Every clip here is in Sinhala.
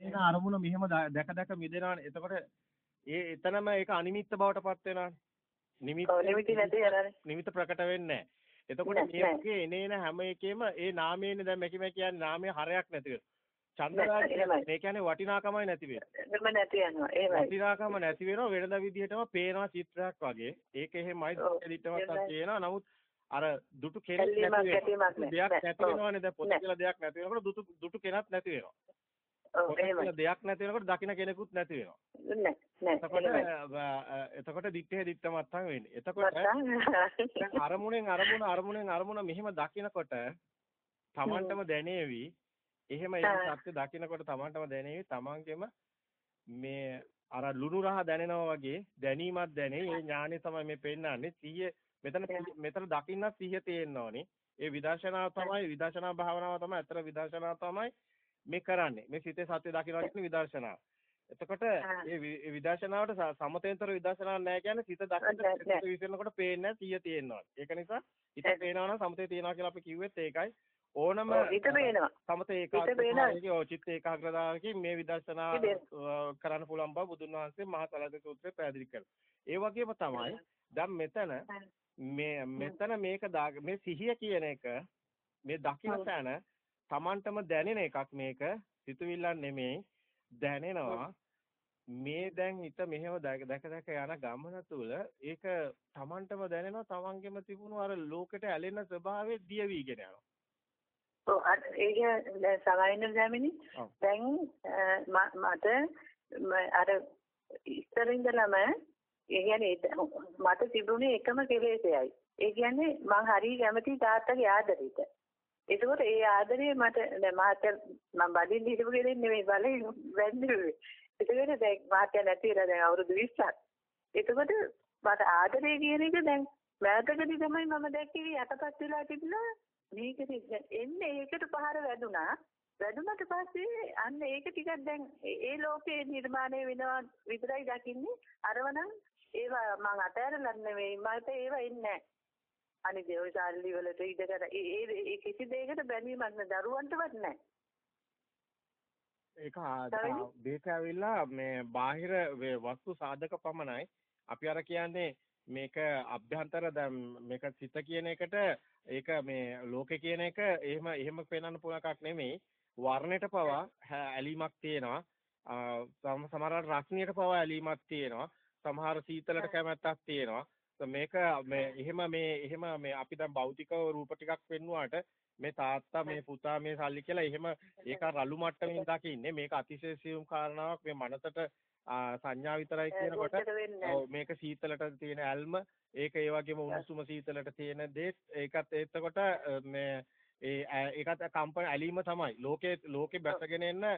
එන අරමුණ මෙහෙම දැක දැක මිදෙනානේ. එතකොට ඒ එතනම ඒක අනිමිත්ත බවට පත් වෙනානේ. නිමිත්ත නිමිති නැති යනනේ. නිමිත්ත ප්‍රකට වෙන්නේ එතකොට මේකේ එනේන හැම එකෙම ඒ නාමයේනේ දැන් මේක මේ කියන්නේ නාමයේ හරයක් නැති වෙනවා. චන්දරාගය මේ කියන්නේ වටිනාකමයි නැති වෙනවා. නැති යනවා. ඒවයි. වටිනාකම නැති වෙනවා වෙනද විදිහටම පේනවා චිත්‍රයක් වගේ. ඒක එහෙමයි දිට්ඨමත් කියනවා. නමුත් අර දුටු කෙනෙක් නැති වෙනවා. දෙයක් නැති වෙනවනේ දැන් පොත කියලා දෙයක් නැති වෙනකොට දුටු දුටු කෙනක් නැති වෙනවා. ඔව්. දෙයක් නැති වෙනකොට දකින්න කෙනෙකුත් නැති වෙනවා. නෑ. එතකොට දිත්තේ දිත්තමත්තන් වෙන්නේ. එතකොට අරමුණෙන් අරමුණ අරමුණෙන් අරමුණ මෙහෙම දකිනකොට Tamanටම දැනේවි. එහෙම ඒ සත්‍ය දකිනකොට Tamanටම දැනේවි. Tamanගෙම මේ අර ලුණු රහ දැනෙනවා වගේ දැනීමක් දැනේ. ඒ ඥානෙ තමයි මේ පෙන්නන්නේ. සිහිය මෙතන මෙතන දකින්න සිහිය තියෙන්න ඕනේ. ඒ විදර්ශනාව තමයි විදර්ශනා භාවනාව තමයි අතර විදර්ශනාව තමයි මේ කරන්නේ. මේ සිතේ සත්‍ය දකිනවා කියන්නේ විදර්ශනාව. එතකොට මේ විදර්ශනාවට සමතේන්තර විදර්ශනාවක් නැහැ කියන්නේ සිත දකින්න විසිරනකොට පේන්නේ සිය තියෙනවා. ඒක නිසා හිත පේනවා නම් සමතේ තියෙනවා කියලා අපි කිව්වෙත් ඒකයි. ඕනම හිත පේනවා. සමතේ ඒකාග්‍රතාවයේ ඔය චිත්ත ඒකාග්‍රතාවකින් මේ විදර්ශනා කරන්න පුළුවන් බව බුදුන් වහන්සේ මහා සලද සූත්‍රයේ පැහැදිලි කරනවා. ඒ වගේම තමයි දැන් මෙතන මේ මෙතන මේක මේ සිහිය කියන එක මේ දකින්න තැන Tamanටම දැනෙන එකක් මේක සිතුවිල්ලක් නෙමෙයි දැනෙනවා මේ දැන් හිත මෙහෙම දැක දැක යන ගමන තුල ඒක Tamanටම දැනෙනවා Tamanගෙම තිබුණු අර ලෝකෙට ඇලෙන ස්වභාවය දිය වීගෙන යනවා. ඔව් ඒක සමයින්න ගෑමිනි දැන් මට අර ඉස්සර ඉඳලම ඒ කියන්නේ මට තිබුණේ එකම කෙලෙසයයි. ඒ කියන්නේ මං හරිය කැමති තාත්තගේ ආදරෙට. ඒකෝට ඒ ආදරේ මට දැන් මහත්තයා මම බඩින් හිටපු කෙනෙක් නෙමෙයි බලේ වැන්දුවේ. ඒකෝට දැන් මහත්තයා නැතිලා දැන් අවුරුදු 20ක්. ඒකෝට මට ආදරේ කියන එක දැන් මෑතකදී තමයි මම දැක්කේ යටපත් වෙලා තිබුණා මේකද එන්නේ ඒකට පහර වැදුනා. වැදුනට පස්සේ අන්න ඒක ටිකක් දැන් ඒ ලෝකේ නිර්මාණය වෙනවා විතරයි දකින්නේ අරවනම් ඒවා මං අතෑරලා නෙවෙයි මට ඒවා එන්නේ අනිත් ඒ සල්ලි වලට ඉඩකට ඒ ඒ කිසි දෙයකට බැඳීමක් නෑ දරුවන්ටවත් නෑ. ඒක මේක ඇවිල්ලා මේ බාහිර වස්තු සාධක පමණයි. අපි අර කියන්නේ මේක අභ්‍යන්තර දැන් මේක සිත කියන එකට ඒක මේ ලෝකේ කියන එක එහෙම එහෙම පේනන්න පුළුවන් එකක් නෙමෙයි. වර්ණයට පවා ඇලීමක් තියෙනවා. සමහර රස්නියට පවා ඇලීමක් තියෙනවා. සමහර සීතලට කැමැත්තක් තියෙනවා. මේක මේ එහෙම මේ එහෙම මේ අපි දැන් භෞතික රූප ටිකක් පෙන්නුවාට මේ තාත්තා මේ පුතා මේ සල්ලි කියලා එහෙම ඒක රළු මට්ටමින් දකින්නේ. මේක අතිශය සියුම් කාරණාවක්. මේ මනසට සංඥා විතරයි කියනකොට මේක සීතලට තියෙන ඇල්ම. ඒක ඒ වගේම උණුසුම සීතලට තියෙන දේ ඒකත් එතකොට මේ ඒ ඒකත් කම්පන ඇලීම තමයි. ලෝකේ ලෝකේ බැසගෙන එන්න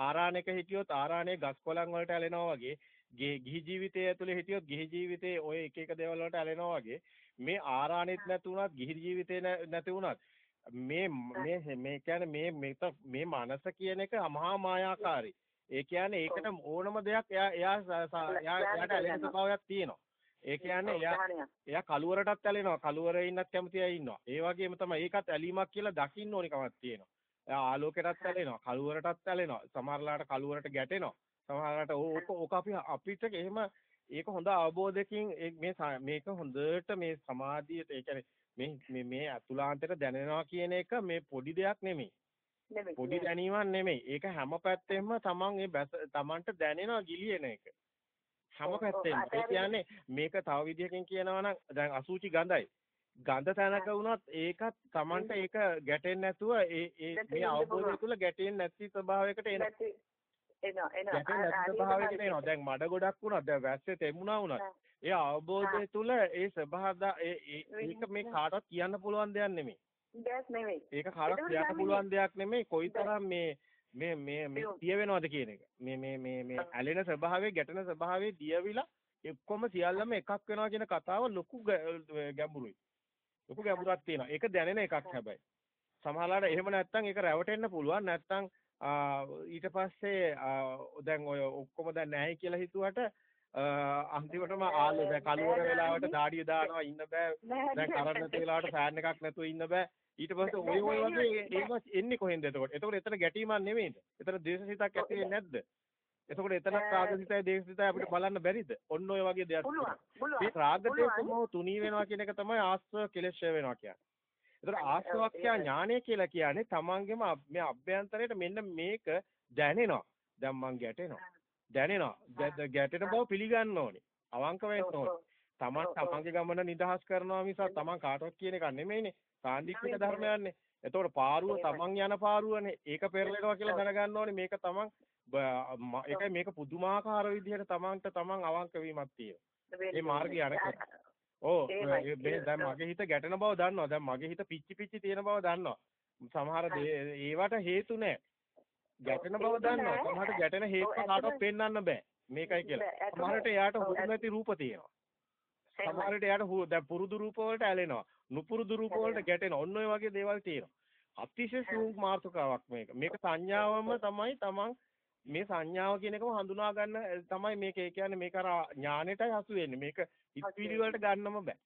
ආරාණයක හිටියොත් ආරාණයේ ගස් කොළන් වලට ඇලෙනවා වගේ ගිහි ජීවිතය ඇතුලේ හිටියොත් ගිහි ජීවිතේ ඔය එක එක දේවල් වලට ඇලෙනවා වගේ මේ ආරාණෙත් නැති වුණත් ගිහි ජීවිතේ නැති වුණත් මේ මේ මේ කියන්නේ මේ මේ මනස කියන එක මහා මායාකාරී. ඒ කියන්නේ ඒකට ඕනම දෙයක් එයා එයා එයාට ඇලෙන ස්වභාවයක් තියෙනවා. ඒ කියන්නේ එයා එයා කලුවරටත් ඇලෙනවා. කලුවරේ ඉන්නත් කැමති අය ඉන්නවා. ඒ වගේම තමයි ඒකත් ඇලීමක් කියලා දකින්න ඕනි කමක් තියෙනවා. එයා ආලෝකයටත් ඇලෙනවා. කලුවරටත් ඇලෙනවා. සමහරලාට කලුවරට ගැටෙනවා. සමහරවිට ඕක ඕක අපි අපිට එහෙම ඒක හොඳ අවබෝධයකින් මේ මේක හොඳට මේ සමාධියට ඒ කියන්නේ මේ මේ මේ අතුලාන්තයට දැනෙනවා කියන එක මේ පොඩි දෙයක් නෙමෙයි. පොඩි දැනීමක් නෙමෙයි. ඒක හැම පැත්තෙම තමන් ඒ තමන්ට දැනෙනවා ගිලින එක. හැම පැත්තෙම. ඒ කියන්නේ මේක තව විදිහකින් කියනවා නම් දැන් අසුචි ගඳයි. ගඳ තැනක වුණත් ඒකත් තමන්ට ඒක ගැටෙන්නේ නැතුව ඒ ඒ මේ අවබෝධය තුළ ගැටෙන්නේ නැති ස්වභාවයකට එන. එනවා එනවා එනවා දැන් මඩ ගොඩක් වුණා දැන් වැස්සේ තෙමුණා වුණා ඒ අවබෝධය තුල ඒ ස්වභාවද ඒක මේ කාටවත් කියන්න පුළුවන් දෙයක් නෙමෙයි. දෙයක් නෙමෙයි. ඒක කාටවත් කියන්න පුළුවන් දෙයක් නෙමෙයි. කොයිතරම් මේ මේ මේ මේ දිය වෙනවද කියන එක. මේ මේ මේ මේ ඇලෙන ස්වභාවයේ ගැටෙන ස්වභාවයේ දියවිලා එක්කොම සියල්ලම එකක් වෙනවා කියන කතාව ලොකු ගැඹුරුයි. ලොකු ගැඹුරක් තියෙනවා. ඒක දැනෙන එකක් හැබැයි. සමහරවිට එහෙම නැත්නම් ඒක රැවටෙන්න පුළුවන්. නැත්නම් ඊට පස්සේ දැන් ඔය ඔක්කොම දැන් නැහැ කියලා හිතුවට අන්තිමටම ආලෝ දැන් කලවර වෙලාවට දාඩිය දානවා ඉන්න බෑ දැන් කරන්න නැති වෙලාවට ෆෑන් එකක් නැතුව ඉන්න බෑ ඊට පස්සේ ඔය ඔය වගේ ඒවා එන්නේ කොහෙන්ද එතකොට? එතකොට එතන ගැටීමක් නෙමෙයිද? එතන ද්වේෂසිතක් ඇති වෙන්නේ නැද්ද? එතකොට එතන රාගසිතයි දේශසිතයි අපිට බලන්න බැරිද? ඔන්න ඔය වගේ දෙයක්. මේ රාග දේශ මොහ තුනී වෙනවා කියන එක තමයි ආස්ව කෙලෙෂය වෙනවා කියන්නේ. එතකොට ආස්වාක්ඛ්‍යා ඥානය කියලා කියන්නේ තමන්ගේම මේ අභ්‍යන්තරයට මෙන්න මේක දැනෙනවා. දැන් මං ගැටෙනවා. දැනෙනවා. ගැටෙන බව පිළිගන්න ඕනේ. අවංක වෙන්න ඕනේ. තමන් තමන්ගේ ගමන නිදහස් කරනවා මිසක් තමන් කාටවත් කියන එක නෙමෙයිනේ. සාන්දිටික ධර්මයන්නේ. එතකොට පාරුව තමන් යන පාරුවනේ. ඒක පෙරලෙනවා කියලා දැනගන්න ඕනේ. මේක තමන් ඒකයි මේක පුදුමාකාර විදිහට තමන්ට තමන් අවංක වීමක් තියෙනවා. මේ මාර්ගය අරගෙන. ඔව් දැන් මගේ හිත ගැටෙන බව දන්නවා. දැන් මගේ හිත පිච්චි පිච්චි තියෙන බව දන්නවා. සමහර ඒවට හේතු නැහැ. ගැටෙන බව දන්නවා. සමහරට ගැටෙන හේතු කාටවත් පෙන්වන්න බෑ. මේකයි කියලා. සමහරට එයාට හුරු නැති රූප තියෙනවා. සමහරට එයාට දැන් පුරුදු රූප වලට ඇලෙනවා. නුපුරුදු රූප වලට ගැටෙනවා. ඔන්න ඔය වගේ දේවල් තියෙනවා. අතිශය සූක් මාර්ථකාවක් මේක. මේක සංඥාවම තමයි තමන් මේ සංඥාව කියන එකම හඳුනා ගන්න තමයි මේක. ඒ කියන්නේ මේක අර ඥානෙටයි හසු වෙන්නේ. මේක ඉස්පිලි වලට ගන්නම බෑ.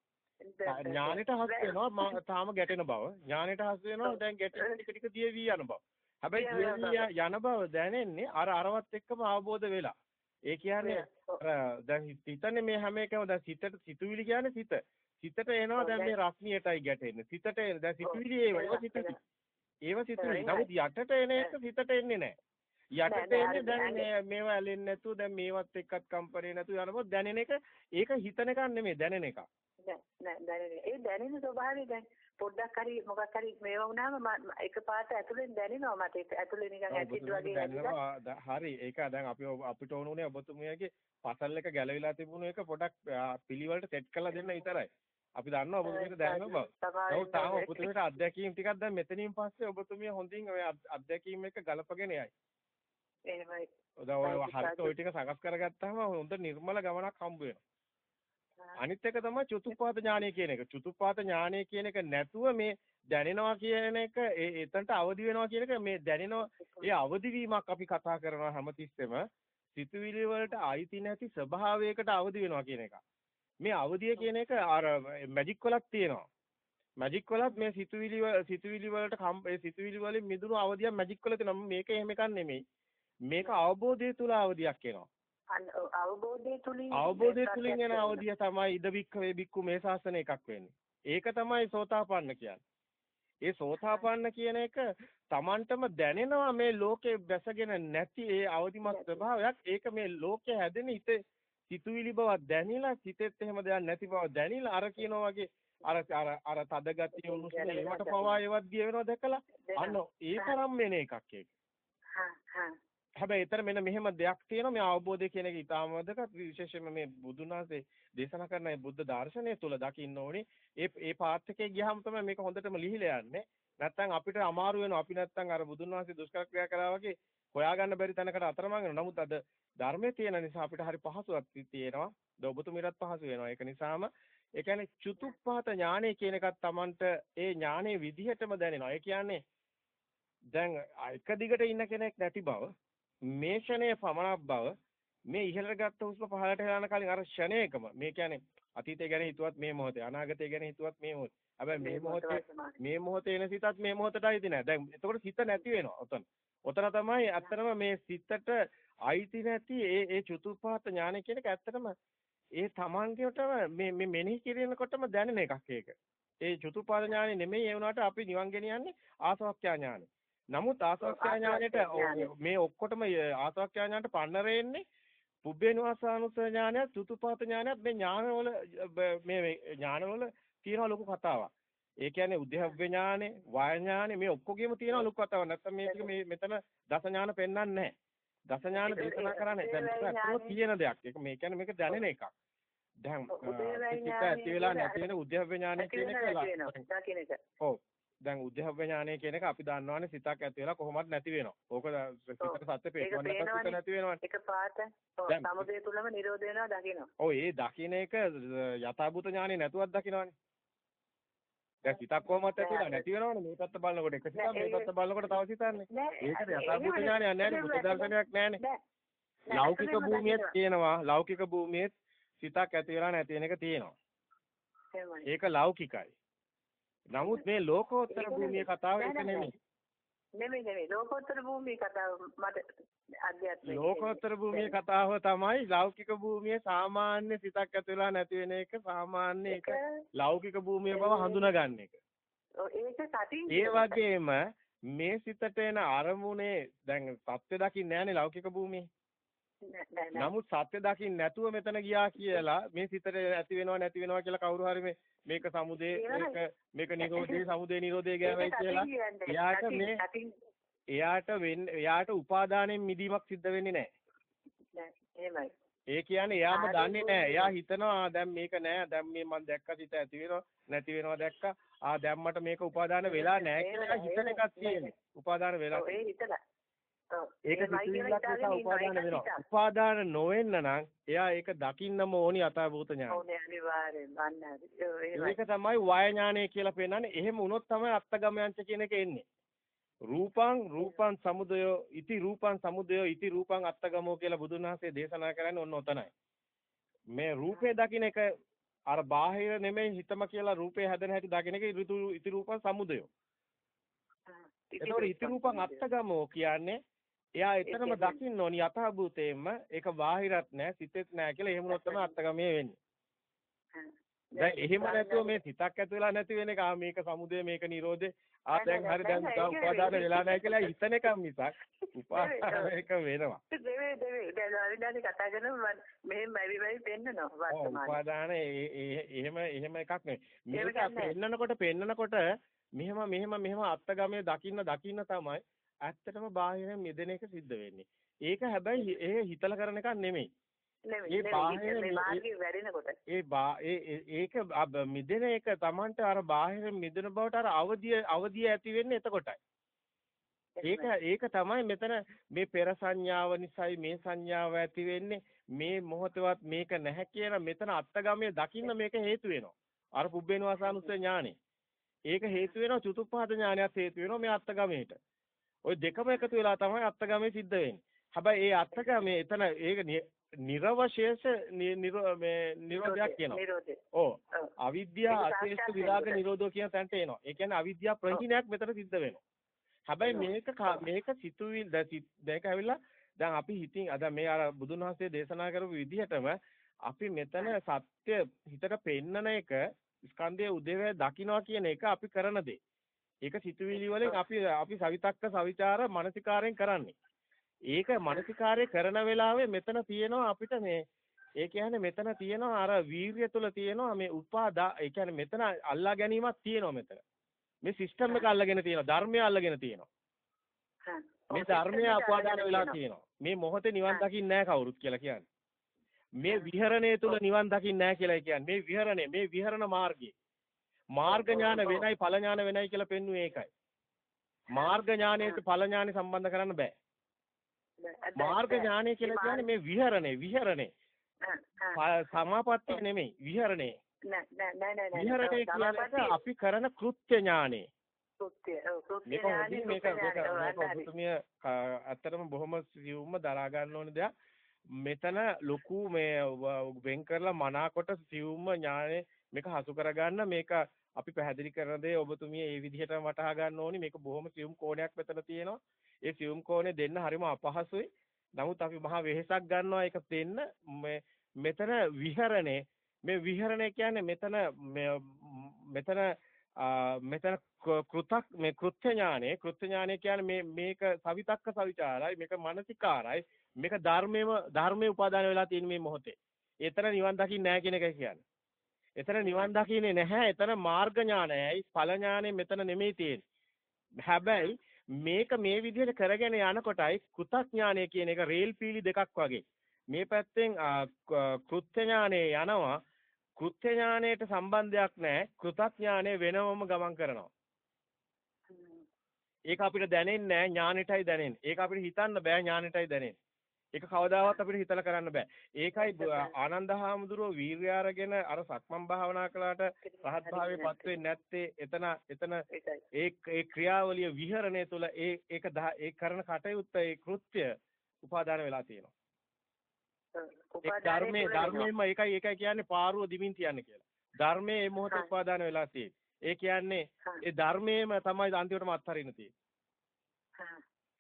ඥානෙට හසු වෙනවා තාම ගැටෙන බව. ඥානෙට හසු වෙනවා දැන් ගැටෙන ටික ටික දියවි යන බව. හැබැයි දියවි යන බව දැනෙන්නේ අර අරවත් එක්කම අවබෝධ වෙලා. ඒ කියන්නේ අර දැන් හිතන්නේ මේ හැම එකම දැන් සිතට සිතුවිලි කියන්නේ සිත. සිතට එනවා දැන් මේ රස්නියටයි ගැටෙන්නේ. සිතට දැන් සිතුවිලි ඒව සිතුවිලි. ඒව සිතුවිලි. නමුත් යටට එන එක සිතට එන්නේ නැහැ. යටට එන්නේ දැන් මේවා ඇලෙන්නේ නැතුව දැන් මේවත් එක්කත් කම්පරේ නැතුව යනකොට දැනෙන එක ඒක හිතන එකක් නෙමෙයි දැනෙන එකක්. නෑ දැනෙන. ඒ දැනෙන ස්වභාවය දැන් පොඩ්ඩක් හරි මොකක් හරි මේව වුණාම එකපාරට ඇතුලෙන් දැනෙනවා මට ඇතුලේ නිකන් ඇසිඩ් වගේ හරි ඒක දැන් අපි අපිට ඕන උනේ ඔබතුමියගේ පසල් එක ගැලවිලා තිබුණු එක පොඩක් පිළිවෙලට සෙට් කරලා දෙන්න විතරයි. අපි දන්නවා ඔබතුමියට දැනෙන බව. නමුත් තාම ඔබතුමියට අත්දැකීම් ටිකක් දැන් මෙතනින් පස්සේ ඔබතුමිය හොඳින් ඔය අත්දැකීම් එක ගලපගෙන යයි. එහෙමයි. ඔය හරියට ওই ටික සකස් කරගත්තාම හොඳ නිර්මල ගමනක් හම්බ වෙනවා. අනිත් එක තමයි චතුප්පාත ඥානය කියන එක. චතුප්පාත ඥානය කියන එක නැතුව මේ දැනෙනවා කියන එක ඒ එතනට අවදි වෙනවා කියන එක මේ දැනෙනවා ඒ අවදි වීමක් අපි කතා කරනවා හැමතිස්සෙම සිතුවිලි වලට අයිති නැති ස්වභාවයකට අවදි වෙනවා කියන එක. මේ අවදිය කියන එක අර මැජික් වලක් තියෙනවා. මැජික් වලත් මේ සිතුවිලි සිතුවිලි වලට ඒ සිතුවිලි වලින් මිදුණු අවදියක් මැජික් වල තියෙනවා. මේක එහෙම එකක් නෙමෙයි. මේක අවබෝධය තුල අවදියක් එනවා. අවබෝධය තුලින් අවබෝධය තුලින් එන අවදිය තමයි ඉද බික්කවේ බික්කු මේ ශාසන එකක් වෙන්නේ. ඒක තමයි සෝතාපන්න කියන්නේ. ඒ සෝතාපන්න කියන එක Tamanටම දැනෙනවා මේ ලෝකේ බැසගෙන නැති ඒ අවදිමත් ස්වභාවයක්. ඒක මේ ලෝකේ හැදෙන හිත සිතුවිලි බවක් දැනිලා සිතෙත් එහෙම දෙයක් නැති බව දැනිලා අර කියනවා වගේ අර අර අර තද ගතිය උණුසුම ඒවට පවා ඒවත් ගිය වෙනවා දැකලා අන්න ඒ තරම් වෙන එකක් ඒක. හැබැයි ඊතර මෙන්න මෙහෙම දෙයක් තියෙනවා. මේ අවබෝධය කියන එක ඊටාම වැදගත් විශේෂයෙන්ම මේ බුදුන් වහන්සේ දේශනා කරන මේ බුද්ධ දර්ශනය තුල දකින්න ඕනේ. ඒ ඒ පාත් එකේ ගියාම තමයි මේක හොඳටම ලිහිලා යන්නේ. නැත්තම් අපිට අමාරු වෙනවා. අපි නැත්තම් අර බුදුන් වහන්සේ දුෂ්කර ක්‍රියා කරා වගේ හොයාගන්න බැරි තැනකට අතරමං වෙනවා. නමුත් අද ධර්මයේ තියෙන නිසා අපිට හරි පහසුවක් තියෙනවා. ඔබතුමීටත් පහසු වෙනවා. ඒක නිසාම ඒ කියන්නේ චුතුප්පහත ඥානය කියන එකත් Tamanට ඒ ඥානයේ විදිහටම දැනෙනවා. ඒ කියන්නේ දැන් එක දිගට ඉන්න කෙනෙක් නැති බව මේ ෂණයේ පමණක් බව මේ ඉහළට ගත්ත හුස්ම පහළට යන කලින් අර ෂණයකම මේ කියන්නේ අතීතය ගැන හිතුවත් මේ මොහොතේ අනාගතය ගැන හිතුවත් මේ මොහොතේ. හැබැයි මේ මොහොතේ මේ මොහොතේ එන සිතත් මේ මොහොතට අයිති නෑ. දැන් එතකොට සිත නැති වෙනවා ඔතන. ඔතන තමයි ඇත්තටම මේ සිතට අයිති නැති ඒ ඒ චතුප්පහත ඥානය කියන එක ඇත්තටම ඒ තමන්ගේටම මේ මේ මෙනෙහි කිරීමකොටම දැනෙන එකක් ඒක. ඒ චතුප්පහත ඥානෙ නෙමෙයි ඒ වුණාට අපි නිවන් ගෙනියන්නේ ආසවක්ඛ්‍යා ඥානෙ නමුත් ආසවක්ඛ්‍යා ඥාණයට මේ ඔක්කොටම ආසවක්ඛ්‍යා ඥාණයට පන්නරේ එන්නේ පුබ්බේ නිවාසානුසය ඥානය, තුතුපාත ඥානයත් මේ ඥානවල මේ ඥානවල තියෙන ලොකු කතාවක්. ඒ කියන්නේ උද්‍යව්‍ය ඥානෙ, වාය ඥානෙ මේ ඔක්කොගෙම තියෙන ලොකු කතාවක්. නැත්නම් මේක මේ මෙතන දස ඥාන පෙන්වන්නේ නැහැ. දස ඥාන දේශනා කරන්නේ දැන් ඒක තියෙන දෙයක්. ඒක මේ කියන්නේ මේක දැනෙන එකක්. දැන් පිටික ඇති වෙලා නැති වෙන උද්‍යව්‍ය ඥානය කියන එක. ඔව්. දැන් උද්‍යව ඥානය කියන එක අපි දන්නවානේ සිතක් ඇති වෙලා කොහොමද නැති වෙනවා. ඕක සිතට සත්‍ය පේනවා සිත නැති වෙනවනේ. එක පාට සමුදය තුලම නිරෝධ වෙනවා දකිනවා. ඔව් ඒ දකින්න එක යථාභූත ඥානෙ නැතුවත් දකිනවනේ. දැන් සිතක් කොහොමද ඇති වෙලා නැති වෙනවනේ මේ පැත්ත බලනකොට එක සිතක් මේ පැත්ත බලනකොට තව සිතන්නේ. ඒකට යථාභූත ඥානයක් නැහැනේ බුද්ධ දර්ශනයක් නැහැනේ. ලෞකික භූමියේ තියෙනවා ලෞකික භූමියේ සිතක් ඇති වෙලා නැති වෙන එක තියෙනවා. ඒක ලෞකිකයි. නමුත් මේ ලෝකෝත්තර භූමියේ කතාව ඒක නෙමෙයි. නෙමෙයි නෙමෙයි. ලෝකෝත්තර භූමියේ කතාව මට අධ්‍යාත්මික ලෝකෝත්තර භූමියේ කතාව තමයි ලෞකික භූමියේ සාමාන්‍ය සිතක් ඇති වෙලා නැති වෙන එක සාමාන්‍ය එක. ලෞකික භූමිය බව හඳුනගන්න එක. ඒක සතින් ඒ වගේම මේ සිතට එන අරමුණේ දැන් සත්‍ය දකින්න නෑනේ ලෞකික භූමියේ. නමුත් සත්‍ය දකින්න නැතුව මෙතන ගියා කියලා මේ සිතට ඇති වෙනව නැති වෙනව කියලා කවුරු හරි මේ මේක සමුදේ මේක මේක නිරෝධේ සමුදේ නිරෝධේ ගෑවයි කියලා එයාට මේ එයාට වෙන්න එයාට උපාදානයෙන් මිදීමක් සිද්ධ වෙන්නේ නැහැ. එහෙමයි. ඒ කියන්නේ එයාම දන්නේ නැහැ. එයා හිතනවා දැන් මේක නෑ. දැන් මේ මම දැක්ක සිත ඇති වෙනවා නැති වෙනවා දැක්කා. ආ දැන් මට මේක උපාදාන වෙලා නැහැ කියලා හිතන එකක් තියෙන්නේ. උපාදාන වෙලා. ඒ හිතලා. ඒක හිතවිල්ලක් නිසා උපාදාන වෙනවා. උපාදාන නොවෙන්න නම් එයා ඒක දකින්නම ඕනි අතභූත ඥාන. ඕනේ අනිවාර්යෙන් අන්න ඒක තමයි වාය ඥානය කියලා පෙන්නන්නේ. එහෙම වුණොත් තමයි අත්තගමයන්ච කියන එක එන්නේ. රූපං රූපං සමුදය ඉති රූපං සමුදය ඉති රූපං අත්තගමෝ කියලා බුදුන් වහන්සේ දේශනා කරන්නේ ඔන්න ඔතනයි. මේ රූපේ දකින්න එක අර බාහිර නෙමෙයි හිතම කියලා රූපේ හැදෙන හැටි දකින්න එක ඉති රූපං සමුදය. එතකොට ඉති රූපං අත්තගමෝ කියන්නේ එයා එතනම දකින්න ඕනි යථාභූතයෙන්ම. ඒක බාහිරත් නෑ සිතෙත් නෑ කියලා. එහෙම උනොත් තමයි අත්තගමයේ වෙන්නේ. දැන් එහෙම නැතුව මේ සිතක් ඇති වෙලා නැති වෙන එක. ආ මේක සමුදය මේක නිරෝධේ ආ දැන් හරි දැන් උපාදාන වෙලා නැහැ කියලා හිතන එක මිසක් උපාදාන එක වෙනවා. දෙවේ දෙවේ දැන් අවිදානේ කතා කරනවා. මෙහෙම බැවි බැවි පෙන්නනවා වර්තමානයේ. උපාදාන එහෙම එහෙම එකක් නෙවෙයි. මේක පෙන්නනකොට පෙන්නනකොට මෙහෙම මෙහෙම මෙහෙම අත්ගමයේ දකින්න දකින්න තමයි ඇත්තටම බාහිරින් මිදෙන එක සිද්ධ වෙන්නේ. ඒක හැබැයි ඒ හිතලා කරන එකක් නෙමෙයි. ඒ බාහිර ඒ බා ඒක මිදෙන එක Tamanට අර බාහිර මිදෙන බවට අර අවදිය අවදිය ඇති වෙන්නේ එතකොටයි. ඒක ඒක තමයි මෙතන මේ පෙර සංඥාව නිසායි මේ සංඥාව ඇති වෙන්නේ මේ මොහොතවත් මේක නැහැ කියලා මෙතන අත්ගමයේ දකින්න මේක හේතු වෙනවා. අර පුබ්බේනවාසානුස්සය ඥානෙ. ඒක හේතු වෙනවා චතුප්පහත ඥානයත් හේතු වෙනවා මේ අත්ගමයට. ওই දෙකම එකතු වෙලා තමයි අත්ගමයේ සිද්ධ වෙන්නේ. හැබැයි ඒ අත්ගමයේ එතන ඒක නිර්වශේෂ මේ නිරෝධයක් කියනවා. ඔව්. අවිද්‍යාව අශේෂ විරාග නිරෝධෝ කියන තැනට එනවා. ඒ කියන්නේ අවිද්‍යාව ප්‍රහීනයක් මෙතන සිද්ධ වෙනවා. හැබැයි මේක මේක සිතුවිල් දැක ඇවිල්ලා දැන් අපි හිතින් අද මේ අර බුදුන් වහන්සේ දේශනා කරපු විදිහටම අපි මෙතන සත්‍ය හිතට පෙන්නන එක ස්කන්ධයේ උදේවැය දකින්නවා කියන එක අපි කරන දේ. ඒක සිතුවිලි වලින් අපි අපි සවිතක්ක සවිචාර මානසිකාරයෙන් කරන්නේ. ඒක මානසිකාරය කරන වෙලාවේ මෙතන තියෙනවා අපිට මේ ඒ කියන්නේ මෙතන තියෙනවා අර වීරිය තුල තියෙනවා මේ උපාදා ඒ කියන්නේ මෙතන අල්ලා ගැනීමක් තියෙනවා මෙතන. මේ සිස්ටම් එක අල්ලගෙන තියෙනවා ධර්මය අල්ලගෙන තියෙනවා. මේ ධර්මය අපවාදාන වෙලා තියෙනවා. මේ මොහොතේ නිවන් දකින්නේ නැහැ කවුරුත් කියලා කියන්නේ. මේ විහරණය තුල නිවන් දකින්නේ නැහැ කියලා කියන්නේ. මේ විහරණය මේ විහරණ මාර්ගය. මාර්ග ඥාන වෙනයි ඵල ඥාන වෙනයි කියලා පෙන්වුවේ ඒකයි. මාර්ග ඥානයට ඵල ඥානෙ සම්බන්ධ කරන්න බෑ. මාර්ග ඥානය කියලා කියන්නේ මේ විහරණේ විහරණේ. සමාපත්තිය නෙමෙයි විහරණේ. නෑ නෑ නෑ විහරණේ කියන්නේ අපි කරන කෘත්‍ය ඥානේ. කෘත්‍ය මේක හොඳින් මේක ඔබතුමිය ඇත්තටම බොහොම සියුම්ම දරා ගන්න ඕන දෙයක්. මෙතන ලොකු මේ වෙන් කරලා මනාකොට සියුම්ම ඥානේ මේක හසු කරගන්න මේක අපි පැහැදිලි කරන දේ ඔබතුමිය ඒ විදිහටම වටහා ගන්න ඕනි. මේක බොහොම සියුම් කෝණයක් මෙතන තියෙනවා. ඒ සියුම් කෝණේ දෙන්න හරිම අපහසුයි. නමුත් අපි මහා වෙහෙසක් ගන්නවා. ඒක දෙන්න මෙතන විහරණේ මේ විහරණය කියන්නේ මෙතන මෙතන මෙතන කෘතක් මේ කෘත්‍ය ඥානෙ කෘත්‍ය ඥානෙ කියන්නේ මේ මේක සවිතක්ක සවිචාරයි. මේක මානසිකාරයි. මේක ධර්මයේම ධර්මයේ උපාදාන වෙලා තියෙන මේ මොහොතේ. එතන නිවන් දකින්නේ නැහැ කියන එක කියන්නේ. එතන නිවන් දකින්නේ නැහැ. එතන මාර්ග ඥානයයි ඵල ඥානෙ මෙතන නෙමෙයි තියෙන්නේ. හැබැයි මේක මේ විදිහට කරගෙන යනකොටයි කෘතඥානය කියන එක රේල් පීලි දෙකක් වගේ. මේ පැත්තෙන් කෘත්‍ය ඥානය යනවා. කෘත්‍ය ඥානයට සම්බන්ධයක් නැහැ. කෘතඥානය වෙනවම ගමන් කරනවා. ඒක අපිට දැනෙන්නේ නැහැ ඥානෙටයි දැනෙන්නේ. ඒක අපිට හිතන්න බෑ ඥානෙටයි දැනෙන්නේ. ඒක කවදාවත් අපිට හිතලා කරන්න බෑ. ඒකයි ආනන්ද හාමුදුරුවෝ වීර්ය අරගෙන අර සක්මන් භාවනා කළාට රහත් භාවයේපත් වෙන්නේ නැත්තේ එතන එතන ඒ ඒ ක්‍රියාවලිය විහරණය තුළ ඒ ඒක ඒ කරන කටයුත්ත ඒ කෘත්‍ය උපාදාන වෙලා තියෙනවා. ඒ ධර්මයේ ධර්මයෙන්ම ඒකයි ඒකයි කියන්නේ පාරුව දිමින් තියන්නේ කියලා. ධර්මයේ මේ මොහොත උපාදාන වෙලා තියෙන්නේ. ඒ කියන්නේ ඒ ධර්මයේම තමයි අන්තිමටම අත්හරින්න තියෙන්නේ.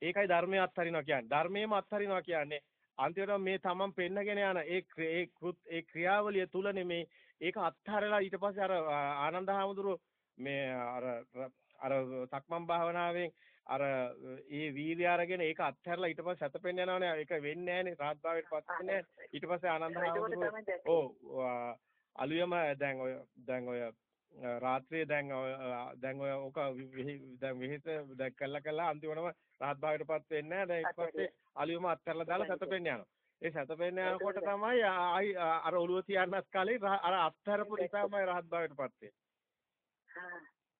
ඒකයි ධර්මය අත්හරිනවා කියන්නේ. ධර්මයේම අත්හරිනවා කියන්නේ අන්තිමට මේ තමන් පෙන්නගෙන යන ඒ ඒ ඒ ක්‍රියාවලිය තුල නෙමේ ඒක අත්හැරලා ඊට පස්සේ අර ආනන්ද හාමුදුරුව මේ අර අර සක්මන් භාවනාවෙන් අර ඒ වීර්ය අරගෙන ඒක අත්හැරලා ඊට පස්සේ සැතපෙන්න යනවනේ. ඒක වෙන්නේ නැහනේ. රාත්භාවයට පත් වෙන්නේ ඊට පස්සේ ආනන්ද හාමුදුරුව ඔව් අලුයම දැන් ඔය දැන් ඔය රාත්‍රියේ දැන් දැන් ඔය ඔක දැන් විහිස දැන් කළා කළා අන්තිමටම රාත්භාවයට පත් වෙන්නේ නැහැ. දැන් ඊට පස්සේ අලුයම අත්හැරලා දාලා සැතපෙන්න යනවා. ඒ සැතපෙන්න යනකොට තමයි ආයි අර ඔළුව තියන්නත් කලින් අර අත්හැරපු නිසාමයි රාත්භාවයට පත් වෙන්නේ.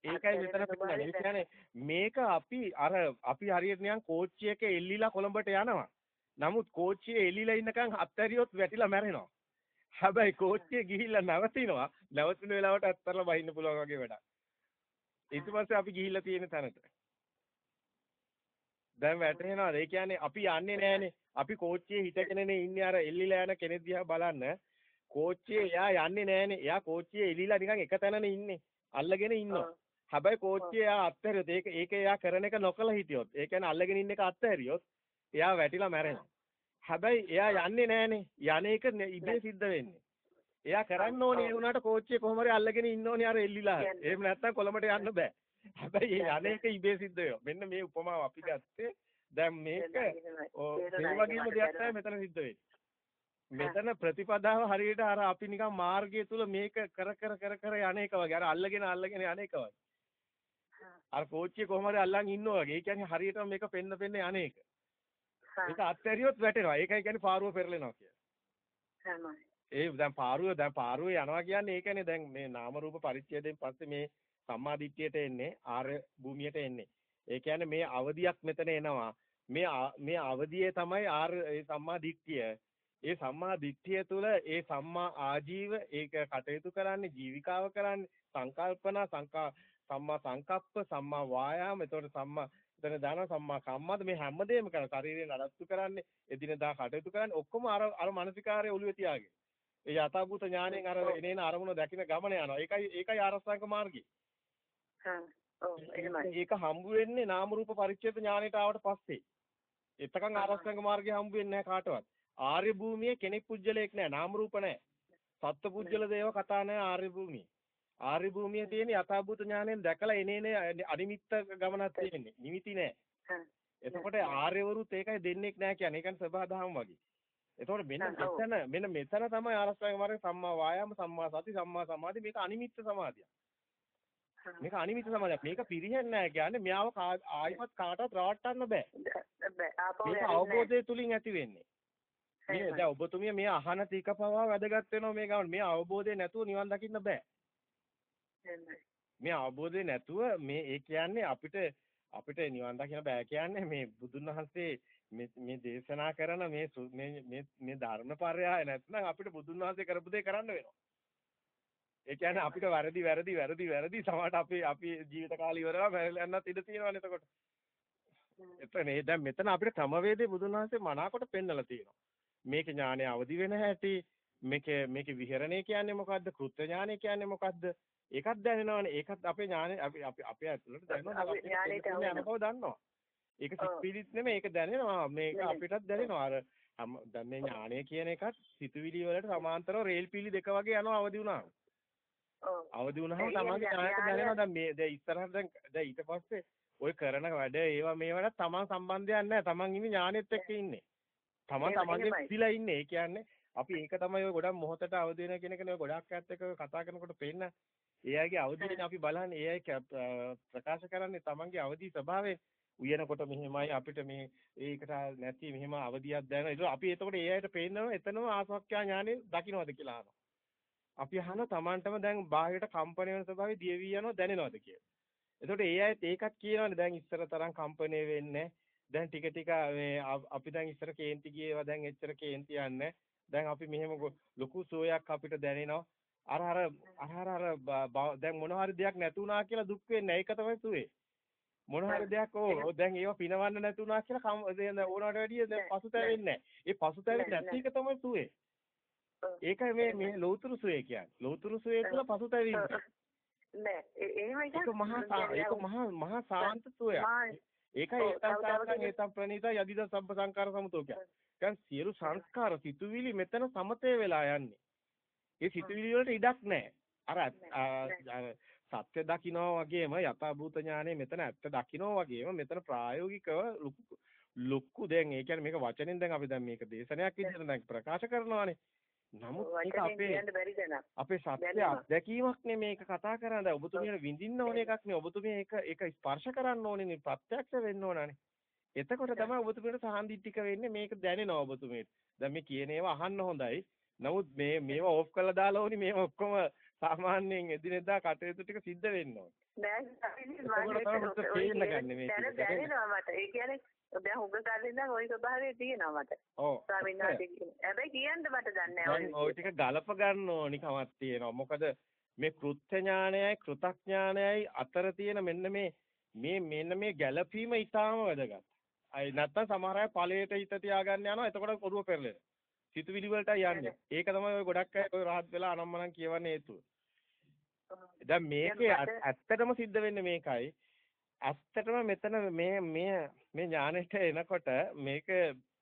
ඒකයි මෙතන පෙන්නන්නේ. කියන්නේ මේක අපි අර අපි හරියට නිකන් කෝච්චි එකේ එල්ලිලා කොළඹට යනවා. නමුත් කෝච්චියේ එල්ලිලා ඉන්නකන් අත්හැරියොත් වැටිලා මැරෙනවා. හැබැයි කෝච්චිය ගිහිල්ලා නැවතිනවා. නැවතුන වෙලාවට අත්තරලා බහින්න පුළුවන් වගේ වැඩක්. ඊට පස්සේ අපි ගිහිල්ලා තියෙන තැනට. දැන් වැටෙනවාද? ඒ කියන්නේ අපි යන්නේ නැහනේ. අපි කෝච්චියේ හිටගෙනනේ ඉන්නේ අර එල්ලිලා යන කෙනෙක් දිහා බලන්න. කෝච්චියේ එයා යන්නේ නැහනේ. එයා කෝච්චියේ එල්ලිලා නිකන් එක තැනනේ ඉන්නේ. අල්ලගෙන ඉන්නවා. හැබැයි කෝච්චිය එයා අත්හැරියොත් ඒක ඒක එයා කරන එක නොකල හිටියොත් ඒ කියන්නේ අල්ලගෙන ඉන්න එක අත්හැරියොත් එයා වැටිලා මැරෙනවා. හැබැයි එයා යන්නේ නැහනේ. යන එක ඉබේ සිද්ධ වෙන්නේ. එයා කරන්න ඕනේ ඒ වුණාට කෝච්චිය කොහොම හරි අල්ලගෙන ඉන්න ඕනේ අර එල්ලිලා. එහෙම නැත්තම් කොළඹට යන්න බෑ. හැබැයි ඒ යන එක ඉබේ සිද්ධ වෙනවා. මෙන්න මේ උපමාව අපි ගත්තේ දැන් මේක ඒ වගේම දෙයක් තමයි මෙතන සිද්ධ වෙන්නේ. මෙතන ප්‍රතිපදාව හරියට අර අපි නිකන් මාර්ගය තුල මේක කර කර කර කර යන එක වගේ අර අල්ලගෙන අල්ලගෙන යන එක වගේ. අර කෝච්චිය කොහොම හරි අල්ලන් ඉන්නවා වගේ. ඒ කියන්නේ හරියටම මේක පෙන්න පෙන්න යන්නේ ඒක. අත්හැරියොත් වැටෙනවා. ඒකයි කියන්නේ පාරුව පෙරලෙනවා කියන්නේ. ඒ දැන් පාරුව දැන් පාරුව යනවා කියන්නේ ඒකනේ දැන් මේ නාම රූප පරිච්ඡේදයෙන් පස්සේ මේ සම්මාදිට්ඨියට එන්නේ ආර්ය භූමියට එන්නේ. ඒ කියන්නේ මේ අවදියක් මෙතන එනවා. මේ මේ අවදියේ තමයි ආර්ය ඒ සම්මාදිට්ඨිය. ඒ සම්මා දිට්ඨිය තුළ ඒ සම්මා ආජීව ඒක කටයුතු කරන්නේ ජීවිකාව කරන්නේ සංකල්පනා සංකා සම්මා සංකප්ප සම්මා වායාම එතකොට සම්මා එතන දාන සම්මා කම්මද මේ හැමදේම කරන ශරීරයෙන් නඩත්තු කරන්නේ එදිනදා කටයුතු කරන්නේ ඔක්කොම අර අර මානසිකාරයේ ඔළුවේ තියාගෙන. ඒ යථාභූත ඥාණයෙන් අර එනේන අරමුණ දකින්න ගමන යනවා. ඒකයි ඒකයි ආරස්සංක මාර්ගය. ඒක හම්බු වෙන්නේ නාම රූප පරිච්ඡේද ඥාණයට ආවට පස්සේ. එතකන් ආරස්සංක මාර්ගය හම්බු වෙන්නේ නැහැ කාටවත්. ආර්ය භූමියේ කෙනෙක් පුජ්‍යලයක් නැහැ නාම රූප නැහැ. සත්ත්ව පුජ්‍යල දේව කතා නැහැ ආර්ය භූමියේ ආර්ය භූමියේ තියෙන යථාභූත ඥාණයෙන් දැකලා එනේනේ අනිමිත්ත ගමනක් තියෙන්නේ. නිමිති නෑ. එතකොට ආර්යවරුත් ඒකයි දෙන්නේක් නෑ කියන්නේ. ඒකන් සබහාදහම වගේ. එතකොට මෙන්න මෙතන මෙන්න මෙතන තමයි ආරස්ථාංග මාර්ගයේ සම්මා වායාම සම්මා සති සම්මා සමාධි මේක අනිමිත්ත සමාධියක්. මේක අනිමිත්ත සමාධියක්. මේක පිරිහෙන්නේ නැහැ කියන්නේ මෙයාව ආයිමත් කාටවත් රවට්ටන්න බෑ. මේක අවබෝධය තුලින් ඇති වෙන්නේ. මේ දැන් ඔබතුමිය මේ අහන ටික පවා වැදගත් වෙනවා මේ ගමන. මේ අවබෝධය නැතුව නිවන් දකින්න බෑ. මේ අවබෝධය නැතුව මේ ඒ කියන්නේ අපිට අපිට නිවන් දකින්න බෑ කියන්නේ මේ බුදුන් වහන්සේ මේ දේශනා කරන මේ මේ මේ ධර්මපරයය නැත්නම් අපිට බුදුන් වහන්සේ කරපු දේ කරන්න වෙනවා. ඒ කියන්නේ අපිට වැරදි වැරදි වැරදි වැරදි සමහරට අපි අපි ජීවිත කාලය ඉවරලා යන්නත් ඉඩ තියෙනවානේ එතකොට. එතන දැන් මෙතන අපිට ක්‍රමවේදේ බුදුන් වහන්සේ මනාකොට පෙන්නලා තියෙනවා. මේක ඥානය අවදි වෙන හැටි මේක මේක විහෙරණය කියන්නේ මොකද්ද? කෘත්‍ය ඥානය කියන්නේ මොකද්ද? ඒකත් දැනෙනවනේ. ඒකත් අපේ ඥානෙ අපි අපි අපේ ඇතුළට දැනෙනවා. අපි ඥානෙට යනකව දන්නවා. ඒක සිත්පිරිත් නෙමෙයි. ඒක දැනෙනවා. මේක අපිටත් දැනෙනවා. අර දැන් මේ ඥානය කියන එකත් සිතුවිලි වලට සමාන්තරව රේල් පිලි දෙක වගේ යනවා අවදි වුණාම. අවදි වුණාම තමන්ගේ ඥානයට දැනෙනවා. දැන් මේ දැන් ඉස්සරහට දැන් දැන් ඊට පස්සේ ඔය කරන වැඩ ඒවා මේවට තමන් සම්බන්ධයක් නැහැ. තමන් ඉන්නේ ඥානෙත් එක්ක ඉන්නේ. තමන් තමන්ගේ පිළිලා ඉන්නේ. ඒ කියන්නේ අපි ඒක තමයි ඔය ගොඩක් මොහොතට අවදි වෙන කෙනෙක්නේ ඔය ගොඩක් ඇත්ත එක කතා කරනකොට පේන්න ඒ අයගේ අවදියෙන් අපි බලන්නේ ඒ අය ප්‍රකාශ කරන්නේ තමන්ගේ අවදි ස්වභාවය උයනකොට මෙහෙමයි අපිට මේ ඒකට නැති මෙහෙම අවදියක් දැනෙනවා. ඒක අපි එතකොට ඒ අයට පේනවා එතනම ආසවක්ඛ්‍යා ඥානෙ දකින්නවද කියලා අහනවා. අපි අහන තමන්ටම දැන් බාහිරට කම්පණය වෙන ස්වභාවය දියවි යනවා දැනෙනවද කියලා. එතකොට ඒ අයත් ඒකත් කියනවානේ දැන් ඉස්සර තරම් කම්පණය වෙන්නේ දැන් ටික ටික මේ අපි දැන් ඉස්සර කේන්ති ගියේවා දැන් එච්චර කේන්ති යන්නේ දැන් අපි මෙහෙම ලොකු සෝයක් අපිට දැනෙනවා අර අර අර අර දැන් මොන හරි දෙයක් නැතුණා කියලා දුක් වෙන්නේ ඒක තමයි සුවේ. මොන හරි දෙයක් ඕ දැන් ඒව පිනවන්න නැතුණා කියලා දැන් ඕනකට වැඩිය දැන් පසුතැවෙන්නේ ඒ පසුතැවෙන්නේ නැති එක තමයි සුවේ. ඒකයි මේ මේ ලෞතුරු සුවේ කියන්නේ. ලෞතුරු සුවේ තුළ පසුතැවීම. නෑ. ඒ- එහෙම එකක් ඒක මහා ඒක මහා මහා සාන්ත සෝයක්. මා- ඒකයි ඒතම් සාන්තං ඒතම් ප්‍රණීතා යදිද සබ්බ සංකාර සමතෝ කියන්නේ. දැන් සියලු සංස්කාර සිතුවිලි මෙතන සමතේ වෙලා යන්නේ. ඒ සිතුවිලි වලට ඉඩක් නැහැ. අර සත්‍ය දකින්නවා වගේම යථාභූත ඥානෙ මෙතන ඇත්ත දකින්නවා වගේම මෙතන ප්‍රායෝගිකව ලොකු ලොකු දැන් ඒ කියන්නේ මේක වචනෙන් දැන් අපි දැන් මේක දේශනයක් විදිහට දැන් ප්‍රකාශ කරනවානේ. නමුත් මේක අපේ අපේ සත්‍ය. අත්දැකීමක් නේ මේක කතා කරන්නේ. දැන් ඔබතුමියට විඳින්න ඕන එකක් නේ. ඔබතුමිය ඒක ඒක ස්පර්ශ කරන්න ඕනේ නේ. ප්‍රත්‍යක්ෂ වෙන්න ඕනනේ. එතකොට තමයි ඔබතුමියට සාහන්දිටික වෙන්නේ මේක දැනෙනවා ඔබතුමියට. දැන් මේ කියන ඒවා අහන්න හොඳයි. නමුත් මේ මේවා ඕෆ් කරලා දාලා ඕනි මේවා ඔක්කොම සාමාන්‍යයෙන් එදිනෙදා කටයුතු ටික සිද්ධ වෙන්න ඕනේ. මට. ඒ කියන්නේ දැන් හුඟ ගන්න ඉඳන් ওই ස්වභාවය තියෙනවා මට. ඔව්. ස්වාමීන් වහන්සේ. හැබැයි කියන්න මට දන්නේ නැහැ. ඔය ටික ගලප ගන්න ඕනි කමක් තියෙනවා. මොකද මේ කෘත්‍ය ඥානයයි කෘතඥානයයි අතර තියෙන මෙන්න මේ මේ මෙන්න මේ ගැළපීම ඊටාම වැදගත්. අය නැත්තම් සමහර අය ඵලයට හිත තියාගන්න යනවා. එතකොට ඔරුව පෙරලෙනවා. සිතුවිලි වලට යන්නේ. ඒක තමයි ඔය ගොඩක් අය ඔය රහත් වෙලා අනම්මනම් කියවන්නේ හේතුව. දැන් මේකේ ඇත්තටම සිද්ධ වෙන්නේ මේකයි. ඇත්තටම මෙතන මේ මේ මේ ඥානෙට එනකොට මේක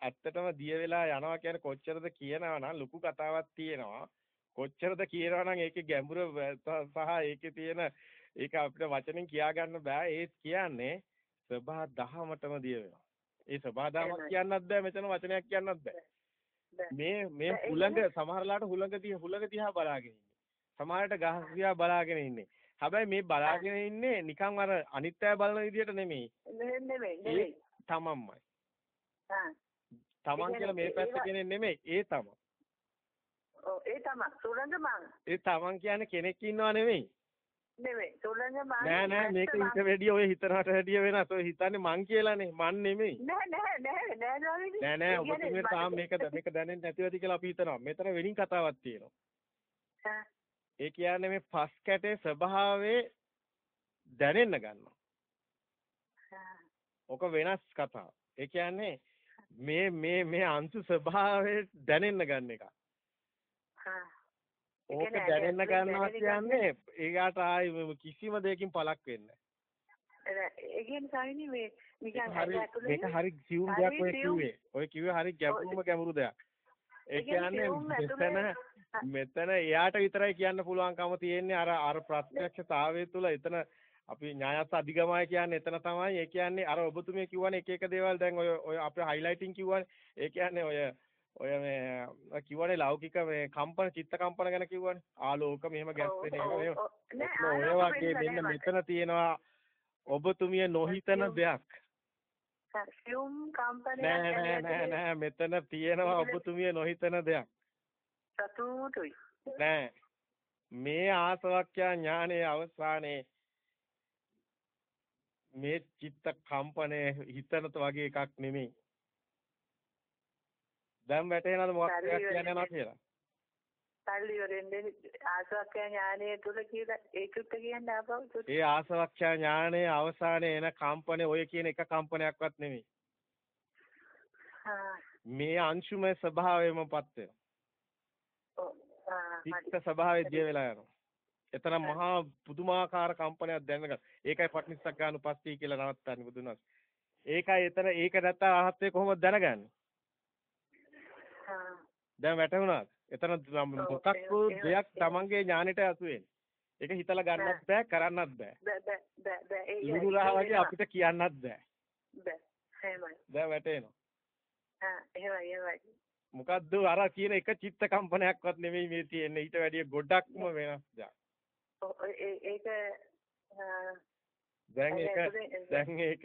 ඇත්තටම දිය වෙලා යනවා කියන්නේ කොච්චරද කියනවා නම් ලොකු කතාවක් තියෙනවා. කොච්චරද කියනවා නම් ඒකේ ගැඹුර සහ ඒකේ තියෙන ඒක අපිට වචනෙන් කියා ගන්න බෑ. ඒත් කියන්නේ සබහා දහමටම දිය වෙනවා. ඒ සබහා දහමක් කියන්නත් බෑ මෙතන වචනයක් කියන්නත් බෑ. මේ මේ හුලඟ සමහරලාට හුලඟ දිහා හුලඟ දිහා බලාගෙන ඉන්නේ. සමහරට ගහ දිහා බලාගෙන ඉන්නේ. හැබැයි මේ බලාගෙන ඉන්නේ නිකන් අර අනිත්‍යය බලන විදිහට නෙමෙයි. නෙමෙයි නෙමෙයි නෙමෙයි. තමන්මයි. තමන් කියලා මේ පැත්ත කෙනෙක් නෙමෙයි. ඒ තමන්. ඔව් ඒ තමයි. සුරංග මං ඒ තමන් කියන්නේ කෙනෙක් ඉන්නව නෙමෙයි. නෙමෙයි. සුරංග මං නෑ නෑ මේක ඊට වැඩිය ඔය හිතනට වැඩිය වෙනස්. ඔය හිතන්නේ මං කියලානේ. මං නෙමෙයි. නෑ නෑ නෑ නෑ. නෑ නෑ ඔබතුමියට තාම මේක මේක දැනෙන්නේ නැතිව ඇති කියලා අපි හිතනවා. මෙතන වෙනින් කතාවක් තියෙනවා. ඒ කියන්නේ මේ පස් කැටේ ස්වභාවයේ දැනෙන්න ගන්නවා. ඔක වෙනස් කතාවක්. ඒ කියන්නේ මේ මේ මේ අංශු ස්වභාවයේ දැනෙන්න ගන්න එක. ඕක දැනෙන්න ගන්නවා කියන්නේ ඒකට ආයි කිසිම දෙයකින් පළක් වෙන්නේ ඒ කියන්නේ ස්වාමීනි මේ නිකන් ඇතුලේ මේක හරි සියුම් දෙයක් ඔය. කිව්වේ. ඔය කිව්වේ හරි ගැඹුරුම ගැඹුරු දෙයක්. ඒ කියන්නේ මෙතන මෙතන එයාට විතරයි කියන්න පුළුවන්කම තියෙන්නේ අර අර ප්‍රත්‍යක්ෂතාවය තුළ එතන අපි ඥායත් අධිගමය කියන්නේ එතන තමයි. ඒ කියන්නේ අර ඔබතුමිය කිව්වනේ එක එක දේවල් දැන් ඔය ඔය අපේ හයිලයිටින් කිව්වනේ. ඒ කියන්නේ ඔය ඔය මේ කිව්වනේ ලෞකික මේ කම්පන චිත්ත කම්පන ගැන කිව්වනේ. ආලෝක මෙහෙම ගැස්සෙන ඒවා. ඔය වගේ මෙන්න මෙතන තියෙනවා ඔබතුමිය නොහිතන දෙයක්. සියුම් කම්පනයක් නෑ නෑ නෑ මෙතන තියෙනවා ඔබතුමිය නොහිතන දෙයක්. සතුටුයි. නෑ. මේ ආසවක්ඛ්‍යා ඥානයේ අවසානයේ මේ චිත්ත කම්පණය හිතනත වගේ එකක් නෙමෙයි. දැන් වැටේනවද මොකක්ද කියන්නේ යනවා කියලා? පල්ලි වලින් ආසවක්ඛ්‍ය ඥානයේ තුල කියලා ඒකුත් කියන්නේ ආපහු ඒ ආසවක්ඛ්‍යා ඥානයේ අවසානයේ එන කම්පණය ඔය කියන එක කම්පනයක්වත් නෙමෙයි. මේ අංශුමය ස්වභාවයමපත් වෙනවා. චිත්ත ස්වභාවය දිය වෙලා යනවා. එතන මහා පුදුමාකාර කම්පනයක් දැනගන්න. ඒකයි පටිනිස්සග්ගානුපස්සී කියලා නවත්තන්නේ බුදුන් වහන්සේ. ඒකයි එතන ඒක නැත්තම් ආහත්වේ කොහොමද දැනගන්නේ? දැන් වැටුණාද? එතන මොකක් වූ දෙයක් Tamange ඥානෙට අසු වෙන්නේ. ඒක හිතලා ගන්නත් බෑ කරන්නත් බෑ. බෑ බෑ බෑ ඉරුරා වගේ අපිට කියන්නත් බෑ. බෑ එහෙමයි. දැන් වැටෙනවා. ආ එහෙමයි එහෙමයි. මොකද්ද අර කියන එක චිත්ත කම්පනයක්වත් නෙමෙයි මේ තියෙන්නේ. ඊට වැඩිය ගොඩක්ම වෙනස් දෙයක්. ඒක දැන් ඒක දැන් ඒක